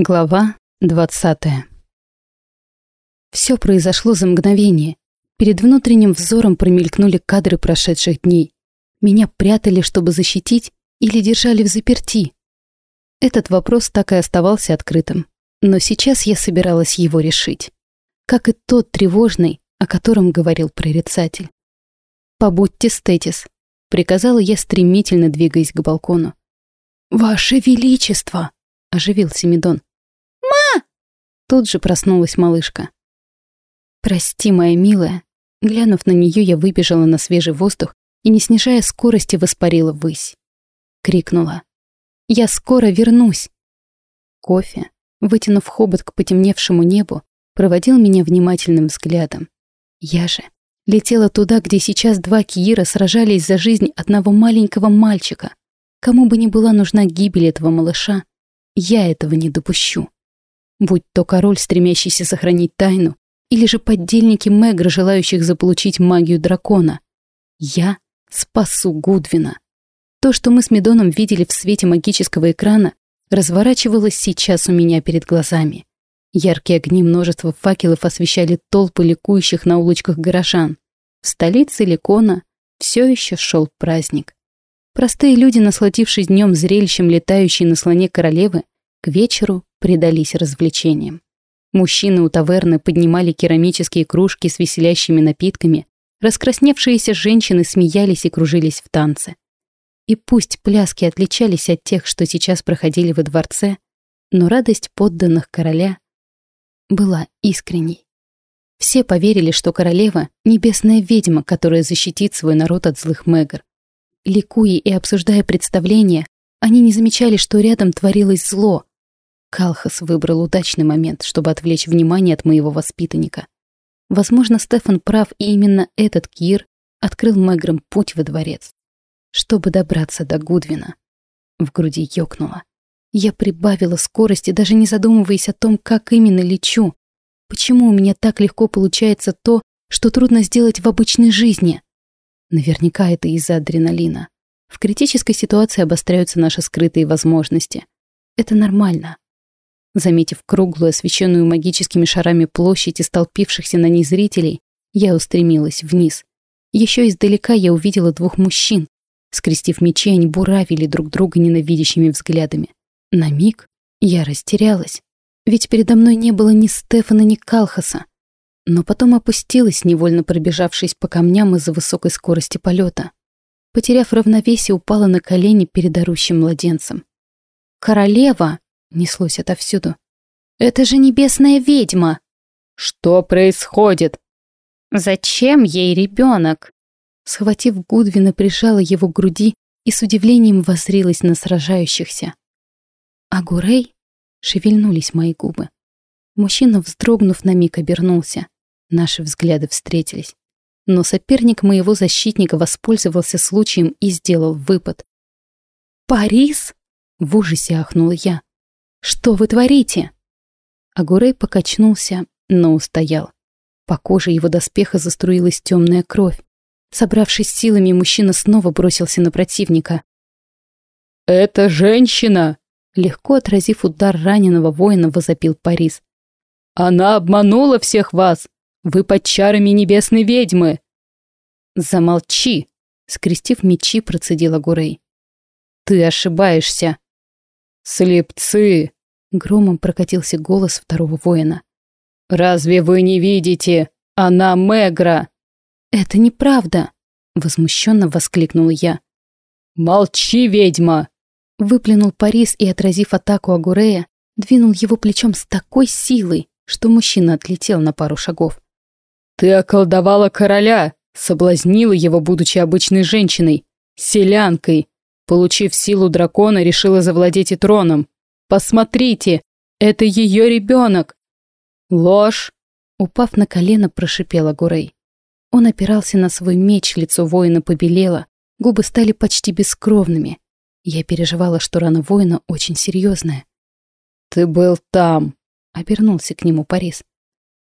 Глава 20 Все произошло за мгновение. Перед внутренним взором промелькнули кадры прошедших дней. Меня прятали, чтобы защитить, или держали в заперти. Этот вопрос так и оставался открытым. Но сейчас я собиралась его решить. Как и тот тревожный, о котором говорил прорицатель. «Побудьте, Стетис», — приказала я, стремительно двигаясь к балкону. «Ваше Величество!» — оживился Медон. Тут же проснулась малышка. «Прости, моя милая». Глянув на нее, я выбежала на свежий воздух и, не снижая скорости, воспарила ввысь. Крикнула. «Я скоро вернусь!» Кофе, вытянув хобот к потемневшему небу, проводил меня внимательным взглядом. Я же летела туда, где сейчас два Киира сражались за жизнь одного маленького мальчика. Кому бы ни была нужна гибель этого малыша, я этого не допущу. Будь то король, стремящийся сохранить тайну, или же поддельники Мегра, желающих заполучить магию дракона. Я спасу Гудвина. То, что мы с Медоном видели в свете магического экрана, разворачивалось сейчас у меня перед глазами. Яркие огни множества факелов освещали толпы ликующих на улочках горожан. В столице Ликона все еще шел праздник. Простые люди, насладившись днем зрелищем летающей на слоне королевы, к вечеру предались развлечениям. Мужчины у таверны поднимали керамические кружки с веселящими напитками, раскрасневшиеся женщины смеялись и кружились в танце. И пусть пляски отличались от тех, что сейчас проходили во дворце, но радость подданных короля была искренней. Все поверили, что королева — небесная ведьма, которая защитит свой народ от злых мегр. Ликуя и обсуждая представления, они не замечали, что рядом творилось зло, Калхас выбрал удачный момент, чтобы отвлечь внимание от моего воспитанника. Возможно, Стефан прав, и именно этот Кир открыл Меграм путь во дворец. Чтобы добраться до Гудвина. В груди ёкнуло. Я прибавила скорости, даже не задумываясь о том, как именно лечу. Почему у меня так легко получается то, что трудно сделать в обычной жизни? Наверняка это из-за адреналина. В критической ситуации обостряются наши скрытые возможности. Это нормально. Заметив круглую, освещенную магическими шарами площадь и столпившихся на ней зрителей, я устремилась вниз. Еще издалека я увидела двух мужчин. Скрестив мечи, они буравили друг друга ненавидящими взглядами. На миг я растерялась, ведь передо мной не было ни Стефана, ни Калхаса. Но потом опустилась, невольно пробежавшись по камням из-за высокой скорости полета. Потеряв равновесие, упала на колени перед орущим младенцем. «Королева!» Неслось отовсюду. «Это же небесная ведьма!» «Что происходит?» «Зачем ей ребенок?» Схватив Гудвина, прижала его к груди и с удивлением воззрилась на сражающихся. «А Гурей?» — шевельнулись мои губы. Мужчина, вздрогнув на миг, обернулся. Наши взгляды встретились. Но соперник моего защитника воспользовался случаем и сделал выпад. «Парис?» — в ужасе ахнула я. Что вы творите?» Агурей покачнулся, но устоял. По коже его доспеха заструилась темная кровь. Собравшись силами, мужчина снова бросился на противника. «Это женщина!» Легко отразив удар раненого воина, возопил Парис. «Она обманула всех вас! Вы под чарами небесной ведьмы!» «Замолчи!» Скрестив мечи, процедила Гурей. «Ты ошибаешься!» «Слепцы!» — громом прокатился голос второго воина. «Разве вы не видите? Она Мегра!» «Это неправда!» — возмущенно воскликнула я. «Молчи, ведьма!» Выплюнул Парис и, отразив атаку Агурея, двинул его плечом с такой силой, что мужчина отлетел на пару шагов. «Ты околдовала короля, соблазнила его, будучи обычной женщиной, селянкой, Получив силу дракона, решила завладеть и троном. Посмотрите, это ее ребенок. Ложь. Упав на колено, прошипела Гурей. Он опирался на свой меч, лицо воина побелело, губы стали почти бескровными. Я переживала, что рана воина очень серьезная. «Ты был там», — обернулся к нему Парис.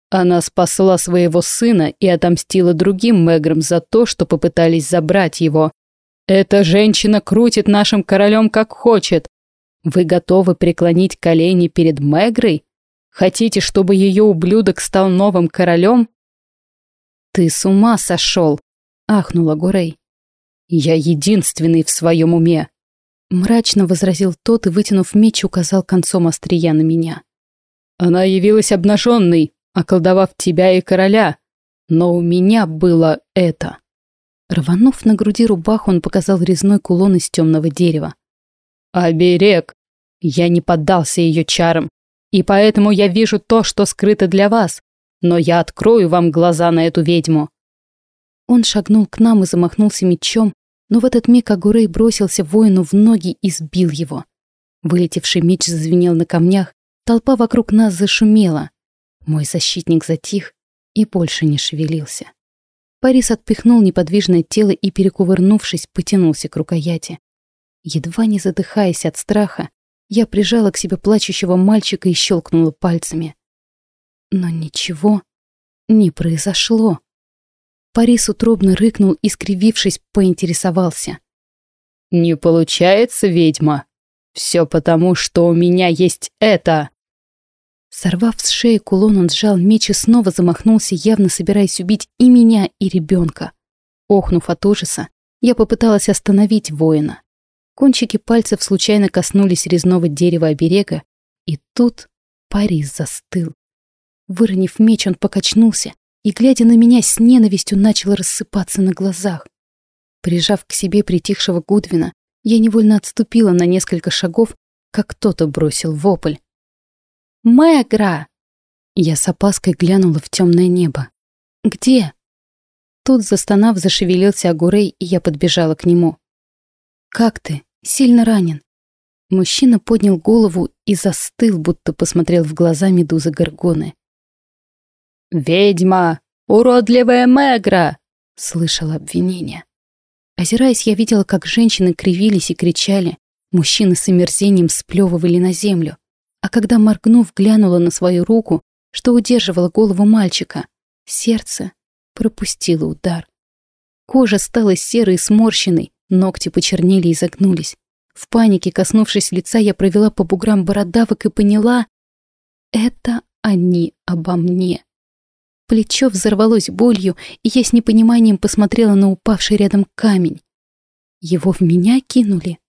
Она спасла своего сына и отомстила другим Меграм за то, что попытались забрать его. Эта женщина крутит нашим королем как хочет. Вы готовы преклонить колени перед Мегрой? Хотите, чтобы ее ублюдок стал новым королем? Ты с ума сошел, ахнула Гурей. Я единственный в своем уме. Мрачно возразил тот и, вытянув меч, указал концом острия на меня. Она явилась обнаженной, околдовав тебя и короля. Но у меня было это. Рванув на груди рубаху, он показал резной кулон из темного дерева. «Оберег! Я не поддался ее чарам, и поэтому я вижу то, что скрыто для вас, но я открою вам глаза на эту ведьму». Он шагнул к нам и замахнулся мечом, но в этот миг Агурей бросился воину в ноги и сбил его. Вылетевший меч зазвенел на камнях, толпа вокруг нас зашумела. Мой защитник затих и больше не шевелился. Парис отпихнул неподвижное тело и, перекувырнувшись, потянулся к рукояти. Едва не задыхаясь от страха, я прижала к себе плачущего мальчика и щелкнула пальцами. Но ничего не произошло. Парис утробно рыкнул и, скривившись, поинтересовался. «Не получается, ведьма? Все потому, что у меня есть это!» Сорвав с шеи кулон, он сжал меч и снова замахнулся, явно собираясь убить и меня, и ребенка. Охнув от ужаса, я попыталась остановить воина. Кончики пальцев случайно коснулись резного дерева оберега, и тут Парис застыл. Выронив меч, он покачнулся и, глядя на меня с ненавистью, начал рассыпаться на глазах. Прижав к себе притихшего Гудвина, я невольно отступила на несколько шагов, как кто-то бросил вопль. «Мэгра!» Я с опаской глянула в темное небо. «Где?» Тут, застонав, зашевелился Агурей, и я подбежала к нему. «Как ты? Сильно ранен?» Мужчина поднял голову и застыл, будто посмотрел в глаза медузы Горгоны. «Ведьма! Уродливая Мэгра!» — слышала обвинение. Озираясь, я видела, как женщины кривились и кричали, мужчины с омерзением сплевывали на землю. А когда, моргнув, глянула на свою руку, что удерживала голову мальчика, сердце пропустило удар. Кожа стала серой и сморщенной, ногти почернели и загнулись. В панике, коснувшись лица, я провела по буграм бородавок и поняла — это они обо мне. Плечо взорвалось болью, и я с непониманием посмотрела на упавший рядом камень. Его в меня кинули.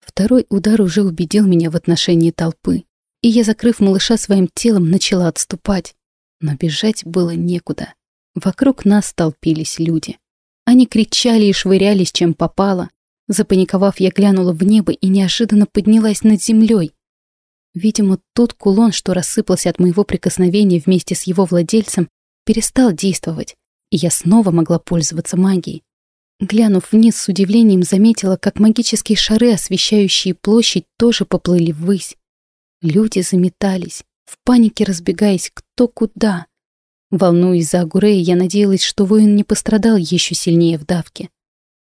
Второй удар уже убедил меня в отношении толпы и я, закрыв малыша своим телом, начала отступать. Но бежать было некуда. Вокруг нас толпились люди. Они кричали и швырялись, чем попало. Запаниковав, я глянула в небо и неожиданно поднялась над землей. Видимо, тот кулон, что рассыпался от моего прикосновения вместе с его владельцем, перестал действовать, и я снова могла пользоваться магией. Глянув вниз, с удивлением заметила, как магические шары, освещающие площадь, тоже поплыли ввысь. Люди заметались, в панике разбегаясь кто куда. Волнуясь за Агурея, я надеялась, что воин не пострадал еще сильнее в давке.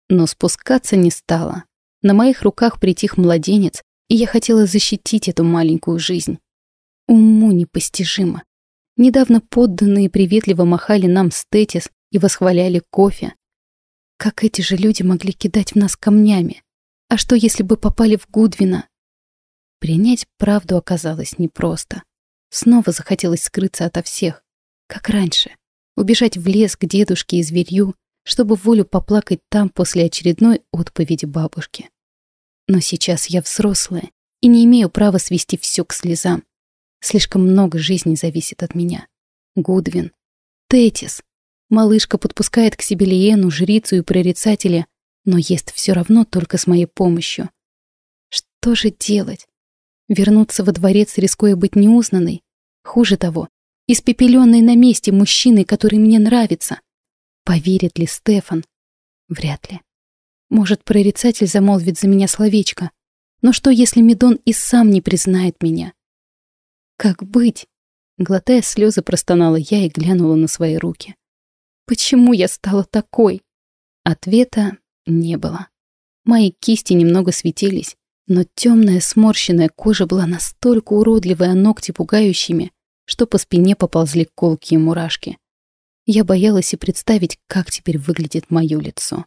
Но спускаться не стало. На моих руках притих младенец, и я хотела защитить эту маленькую жизнь. Уму непостижимо. Недавно подданные приветливо махали нам стетис и восхваляли кофе. Как эти же люди могли кидать в нас камнями? А что, если бы попали в Гудвина? Принять правду оказалось непросто. Снова захотелось скрыться ото всех, как раньше. Убежать в лес к дедушке и зверью, чтобы волю поплакать там после очередной отповеди бабушки. Но сейчас я взрослая и не имею права свести все к слезам. Слишком много жизни зависит от меня. Гудвин. Тетис. Малышка подпускает к себе Лиену, жрицу и прорицателя, но ест все равно только с моей помощью. Что же делать? Вернуться во дворец, рискуя быть неузнанной. Хуже того, испепеленной на месте мужчиной, который мне нравится. Поверит ли Стефан? Вряд ли. Может, прорицатель замолвит за меня словечко. Но что, если Медон и сам не признает меня? Как быть? Глотая слезы, простонала я и глянула на свои руки. Почему я стала такой? Ответа не было. Мои кисти немного светились, но темная сморщенная кожа была настолько уродливой, а ногти пугающими, что по спине поползли колки и мурашки. Я боялась и представить, как теперь выглядит мое лицо.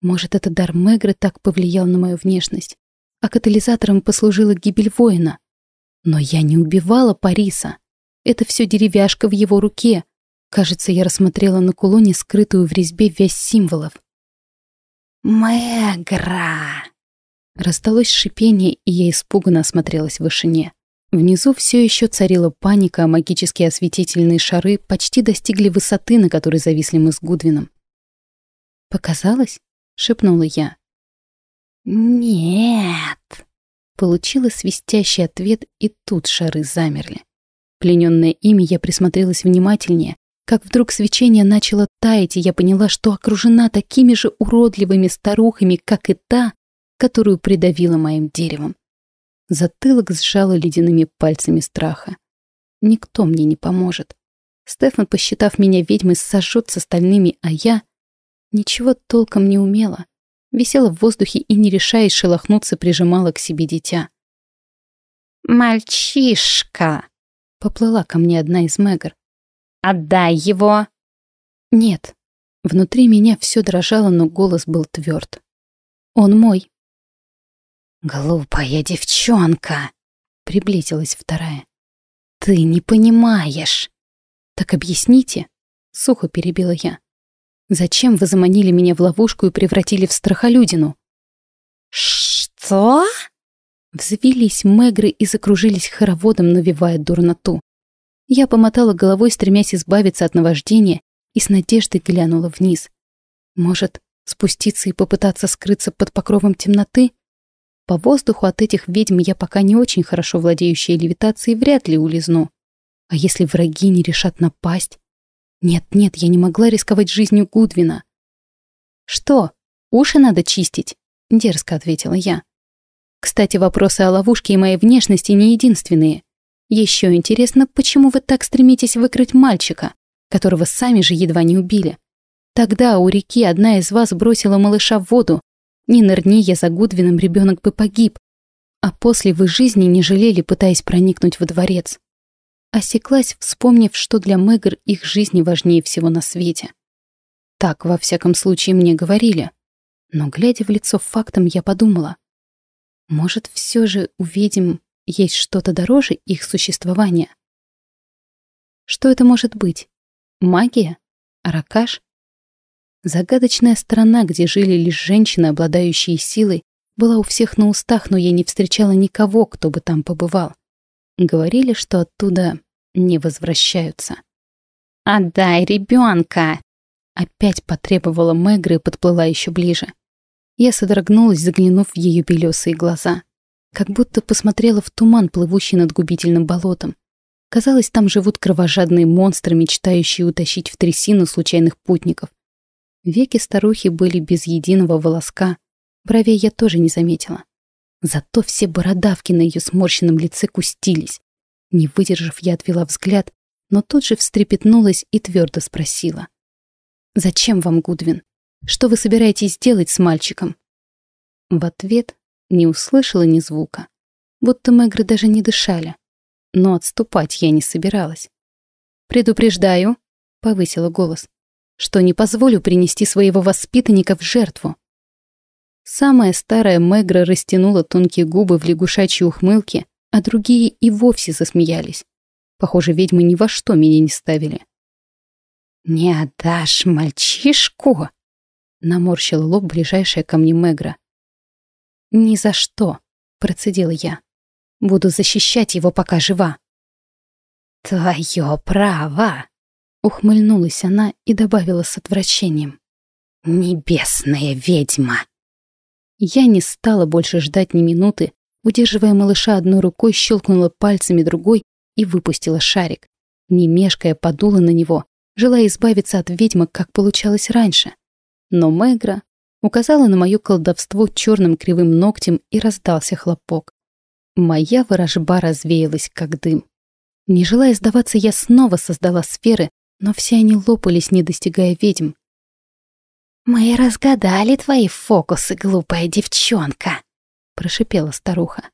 Может, это дар Мегры так повлиял на мою внешность? а катализатором послужила гибель воина. Но я не убивала Париса. Это все деревяшка в его руке. Кажется, я рассмотрела на кулоне скрытую в резьбе вязь символов. «Мэгра!» Раздалось шипение, и я испуганно осмотрелась в вышине. Внизу все еще царила паника, а магические осветительные шары почти достигли высоты, на которой зависли мы с Гудвином. «Показалось?» — шепнула я. «Нет!» Получила свистящий ответ, и тут шары замерли. Плененное ими я присмотрелась внимательнее, как вдруг свечение начало таять, и я поняла, что окружена такими же уродливыми старухами, как и та, которую придавила моим деревом. Затылок сжала ледяными пальцами страха. Никто мне не поможет. Стефан, посчитав меня ведьмой, сожжет с остальными, а я ничего толком не умела. Висела в воздухе и, не решаясь шелохнуться, прижимала к себе дитя. «Мальчишка!» — поплыла ко мне одна из Мэгр. «Отдай его!» «Нет». Внутри меня все дрожало, но голос был тверд. «Он мой». «Глупая девчонка!» — приблизилась вторая. «Ты не понимаешь!» «Так объясните!» — сухо перебила я. «Зачем вы заманили меня в ловушку и превратили в страхолюдину?» «Что?» Взвились мегры и закружились хороводом, навевая дурноту. Я помотала головой, стремясь избавиться от наваждения, и с надеждой глянула вниз. Может, спуститься и попытаться скрыться под покровом темноты? По воздуху от этих ведьм я пока не очень хорошо владеющая левитацией вряд ли улизну. А если враги не решат напасть? Нет-нет, я не могла рисковать жизнью Гудвина. «Что, уши надо чистить?» — дерзко ответила я. «Кстати, вопросы о ловушке и моей внешности не единственные. Еще интересно, почему вы так стремитесь выкрыть мальчика, которого сами же едва не убили? Тогда у реки одна из вас бросила малыша в воду, не нырни я за Гудвином, ребенок бы погиб. А после вы жизни не жалели, пытаясь проникнуть во дворец. Осеклась, вспомнив, что для Мэгр их жизни важнее всего на свете. Так, во всяком случае, мне говорили. Но, глядя в лицо фактом, я подумала. Может, все же увидим, есть что-то дороже их существования? Что это может быть? Магия? Аракаш? Загадочная страна, где жили лишь женщины, обладающие силой, была у всех на устах, но я не встречала никого, кто бы там побывал. Говорили, что оттуда не возвращаются. «Отдай ребенка!» Опять потребовала Мэгра и подплыла еще ближе. Я содрогнулась, заглянув в ее белесые глаза. Как будто посмотрела в туман, плывущий над губительным болотом. Казалось, там живут кровожадные монстры, мечтающие утащить в трясину случайных путников. Веки старухи были без единого волоска. Бровей я тоже не заметила. Зато все бородавки на ее сморщенном лице кустились. Не выдержав, я отвела взгляд, но тут же встрепетнулась и твердо спросила. «Зачем вам, Гудвин? Что вы собираетесь делать с мальчиком?» В ответ не услышала ни звука. Будто мэгры даже не дышали. Но отступать я не собиралась. «Предупреждаю», — повысила голос что не позволю принести своего воспитанника в жертву. Самая старая Мегра растянула тонкие губы в лягушачьей ухмылке, а другие и вовсе засмеялись. Похоже, ведьмы ни во что меня не ставили. «Не отдашь мальчишку?» — наморщила лоб ближайшая ко мне Мегра. «Ни за что», — процедила я. «Буду защищать его, пока жива». «Твое право!» Ухмыльнулась она и добавила с отвращением. «Небесная ведьма!» Я не стала больше ждать ни минуты, удерживая малыша одной рукой, щелкнула пальцами другой и выпустила шарик. Не мешкая, подула на него, желая избавиться от ведьмы, как получалось раньше. Но Мегра указала на мое колдовство черным кривым ногтем и раздался хлопок. Моя ворожба развеялась, как дым. Не желая сдаваться, я снова создала сферы, но все они лопались, не достигая ведьм. «Мы разгадали твои фокусы, глупая девчонка», — прошипела старуха.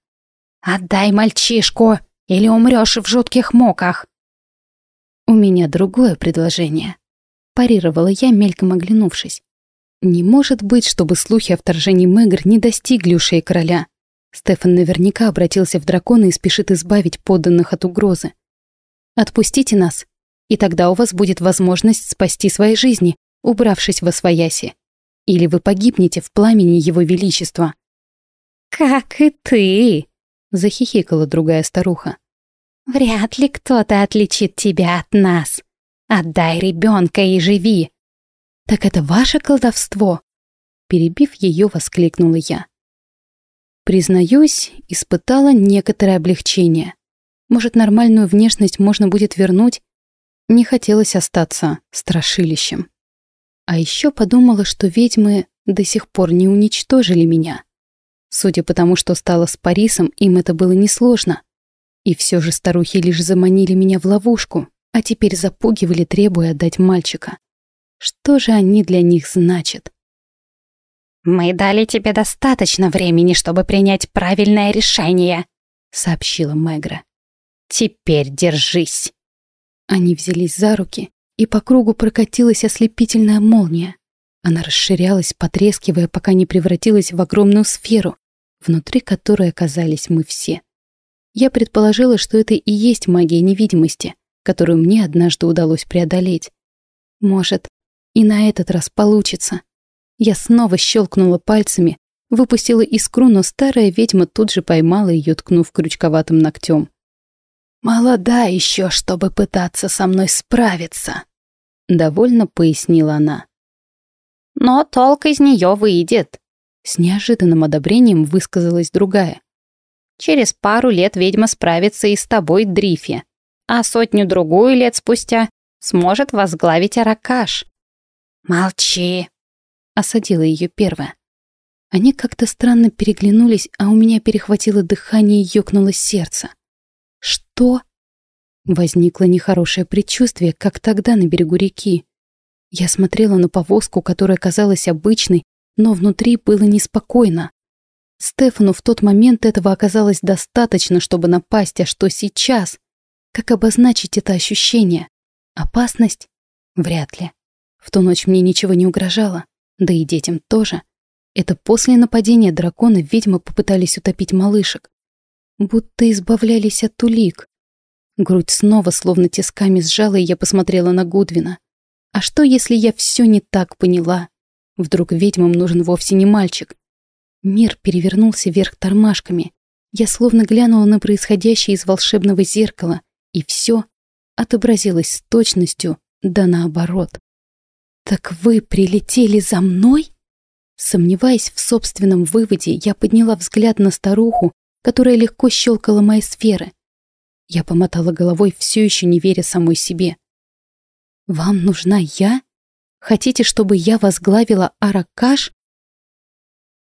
«Отдай мальчишку, или умрешь в жутких муках». «У меня другое предложение», — парировала я, мельком оглянувшись. «Не может быть, чтобы слухи о вторжении Мэгр не достигли ушей короля. Стефан наверняка обратился в дракона и спешит избавить подданных от угрозы. «Отпустите нас, и тогда у вас будет возможность спасти свои жизни, убравшись во свояси. Или вы погибнете в пламени Его Величества». «Как и ты!» — захихикала другая старуха. «Вряд ли кто-то отличит тебя от нас. Отдай ребенка и живи!» «Так это ваше колдовство?» Перебив ее, воскликнула я. Признаюсь, испытала некоторое облегчение. Может, нормальную внешность можно будет вернуть? Не хотелось остаться страшилищем. А еще подумала, что ведьмы до сих пор не уничтожили меня. Судя по тому, что стало с Парисом, им это было несложно. И все же старухи лишь заманили меня в ловушку, а теперь запугивали, требуя отдать мальчика. Что же они для них значат? «Мы дали тебе достаточно времени, чтобы принять правильное решение», — сообщила Мегра. «Теперь держись». Они взялись за руки, и по кругу прокатилась ослепительная молния. Она расширялась, потрескивая, пока не превратилась в огромную сферу, внутри которой оказались мы все. Я предположила, что это и есть магия невидимости, которую мне однажды удалось преодолеть. Может, и на этот раз получится. Я снова щелкнула пальцами, выпустила искру, но старая ведьма тут же поймала ее, ткнув крючковатым ногтем. «Молода еще, чтобы пытаться со мной справиться», — довольно пояснила она. «Но толк из нее выйдет», — с неожиданным одобрением высказалась другая. «Через пару лет ведьма справится и с тобой, Дрифи, а сотню-другую лет спустя сможет возглавить Аракаш». «Молчи», — осадила ее первая. Они как-то странно переглянулись, а у меня перехватило дыхание и ёкнуло сердце. «Что?» Возникло нехорошее предчувствие, как тогда на берегу реки. Я смотрела на повозку, которая казалась обычной, но внутри было неспокойно. Стефану в тот момент этого оказалось достаточно, чтобы напасть, а что сейчас? Как обозначить это ощущение? Опасность? Вряд ли. В ту ночь мне ничего не угрожало да и детям тоже. Это после нападения дракона ведьмы попытались утопить малышек. Будто избавлялись от улик. Грудь снова словно тисками сжала, и я посмотрела на Гудвина. А что, если я все не так поняла? Вдруг ведьмам нужен вовсе не мальчик? Мир перевернулся вверх тормашками. Я словно глянула на происходящее из волшебного зеркала, и все отобразилось с точностью, да наоборот. «Так вы прилетели за мной?» Сомневаясь в собственном выводе, я подняла взгляд на старуху, которая легко щелкала мои сферы. Я помотала головой, все еще не веря самой себе. «Вам нужна я? Хотите, чтобы я возглавила Аракаш?»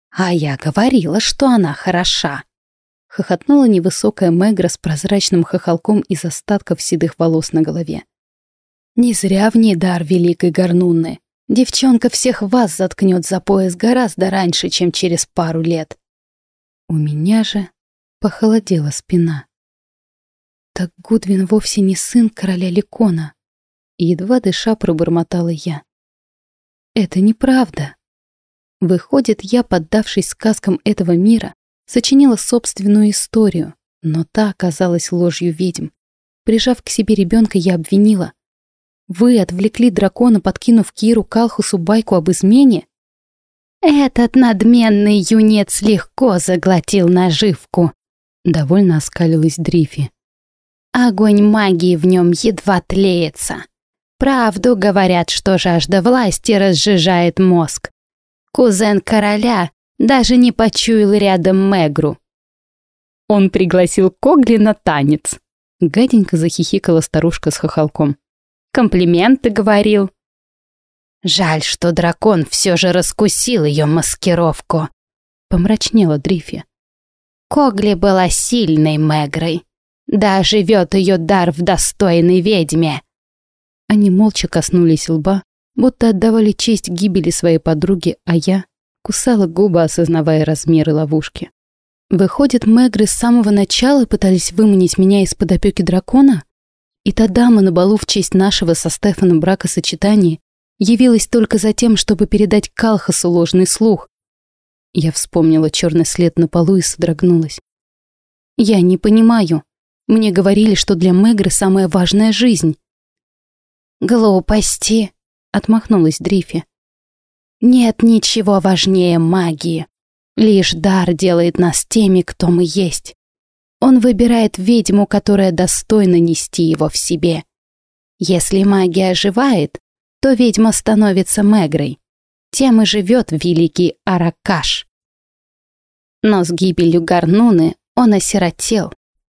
«А я говорила, что она хороша», — хохотнула невысокая Мегра с прозрачным хохолком из остатков седых волос на голове. Не зря в ней дар великой горнунны. Девчонка всех вас заткнет за пояс гораздо раньше, чем через пару лет. У меня же похолодела спина. Так Гудвин вовсе не сын короля Ликона. Едва дыша пробормотала я. Это неправда. Выходит, я, поддавшись сказкам этого мира, сочинила собственную историю, но та оказалась ложью ведьм. Прижав к себе ребенка, я обвинила — вы отвлекли дракона, подкинув Киру Калхусу байку об измене? Этот надменный юнец легко заглотил наживку. Довольно оскалилась Дрифи. Огонь магии в нем едва тлеется. Правду говорят, что жажда власти разжижает мозг. Кузен короля даже не почуял рядом Мегру. Он пригласил Когли на танец. Гаденько захихикала старушка с хохолком комплименты говорил. Жаль, что дракон все же раскусил ее маскировку. Помрачнела Дрифи. Когли была сильной Мегрой. Да живет ее дар в достойной ведьме. Они молча коснулись лба, будто отдавали честь гибели своей подруги, а я кусала губы, осознавая размеры ловушки. Выходит, Мегры с самого начала пытались выманить меня из-под опеки дракона? И та дама на балу в честь нашего со Стефаном бракосочетания явилась только за тем, чтобы передать Калхасу ложный слух. Я вспомнила черный след на полу и содрогнулась. «Я не понимаю. Мне говорили, что для Мегры самая важная жизнь». «Глупости», — отмахнулась Дрифи. «Нет ничего важнее магии. Лишь дар делает нас теми, кто мы есть. Он выбирает ведьму, которая достойна нести его в себе. Если магия оживает, то ведьма становится Мегрой. Тем и живет великий Аракаш. Но с гибелью Гарнуны он осиротел,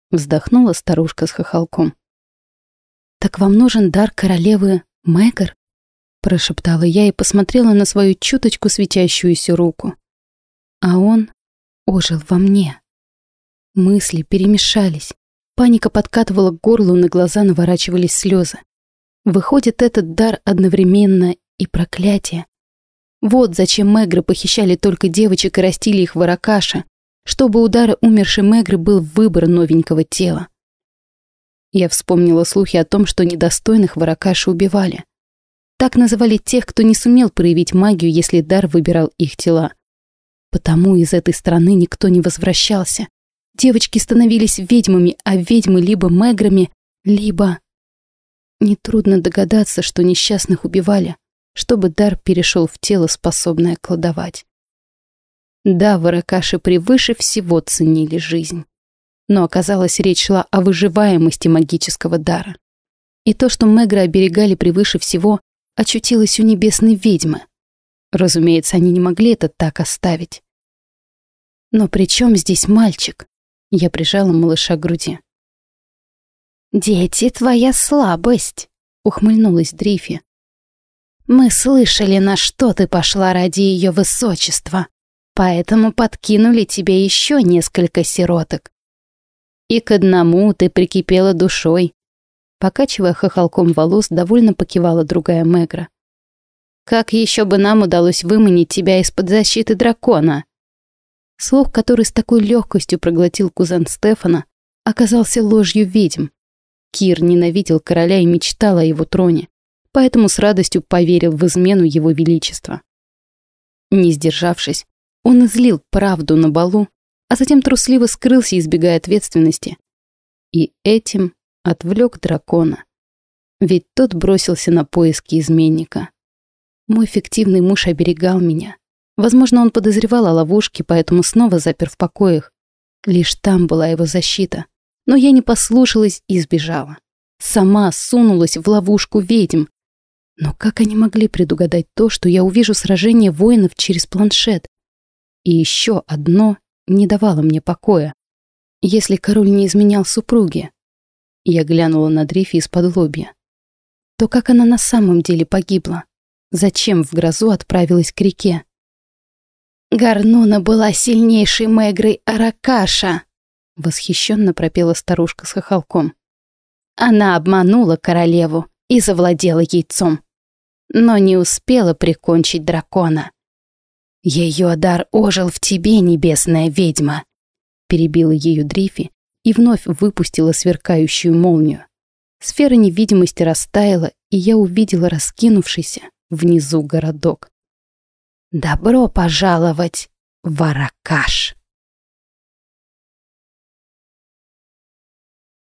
вздохнула старушка с хохолком. «Так вам нужен дар королевы Мэгр?» прошептала я и посмотрела на свою чуточку светящуюся руку. А он ожил во мне. Мысли перемешались. Паника подкатывала к горлу, на глаза наворачивались слезы. Выходит, этот дар одновременно и проклятие. Вот зачем Мегры похищали только девочек и растили их в Аракаше, чтобы удар умершей Мегры был выбор новенького тела. Я вспомнила слухи о том, что недостойных в Аракаше убивали. Так называли тех, кто не сумел проявить магию, если дар выбирал их тела. Потому из этой страны никто не возвращался. Девочки становились ведьмами, а ведьмы либо меграми, либо... Нетрудно догадаться, что несчастных убивали, чтобы дар перешел в тело, способное кладовать. Да, варакаши превыше всего ценили жизнь. Но оказалось, речь шла о выживаемости магического дара. И то, что Мегры оберегали превыше всего, очутилось у небесной ведьмы. Разумеется, они не могли это так оставить. Но при чем здесь мальчик? Я прижала малыша к груди. «Дети, твоя слабость», — ухмыльнулась Дрифи. «Мы слышали, на что ты пошла ради ее высочества, поэтому подкинули тебе еще несколько сироток. И к одному ты прикипела душой». Покачивая хохолком волос, довольно покивала другая Мегра. «Как еще бы нам удалось выманить тебя из-под защиты дракона?» Слух, который с такой легкостью проглотил кузен Стефана, оказался ложью ведьм. Кир ненавидел короля и мечтал о его троне, поэтому с радостью поверил в измену его величества. Не сдержавшись, он излил правду на балу, а затем трусливо скрылся, избегая ответственности. И этим отвлек дракона. Ведь тот бросился на поиски изменника. Мой фиктивный муж оберегал меня, Возможно, он подозревал о ловушке, поэтому снова запер в покоях. Лишь там была его защита. Но я не послушалась и сбежала. Сама сунулась в ловушку ведьм. Но как они могли предугадать то, что я увижу сражение воинов через планшет? И еще одно не давало мне покоя. Если король не изменял супруге, я глянула на Дрифи из-под лобья, то как она на самом деле погибла? Зачем в грозу отправилась к реке? Гарнуна была сильнейшей мегрой Аракаша, восхищенно пропела старушка с хохолком. Она обманула королеву и завладела яйцом, но не успела прикончить дракона. Ее дар ожил в тебе, небесная ведьма, перебила ее Дрифи и вновь выпустила сверкающую молнию. Сфера невидимости растаяла, и я увидела раскинувшийся внизу городок. Добро пожаловать в Аракаш.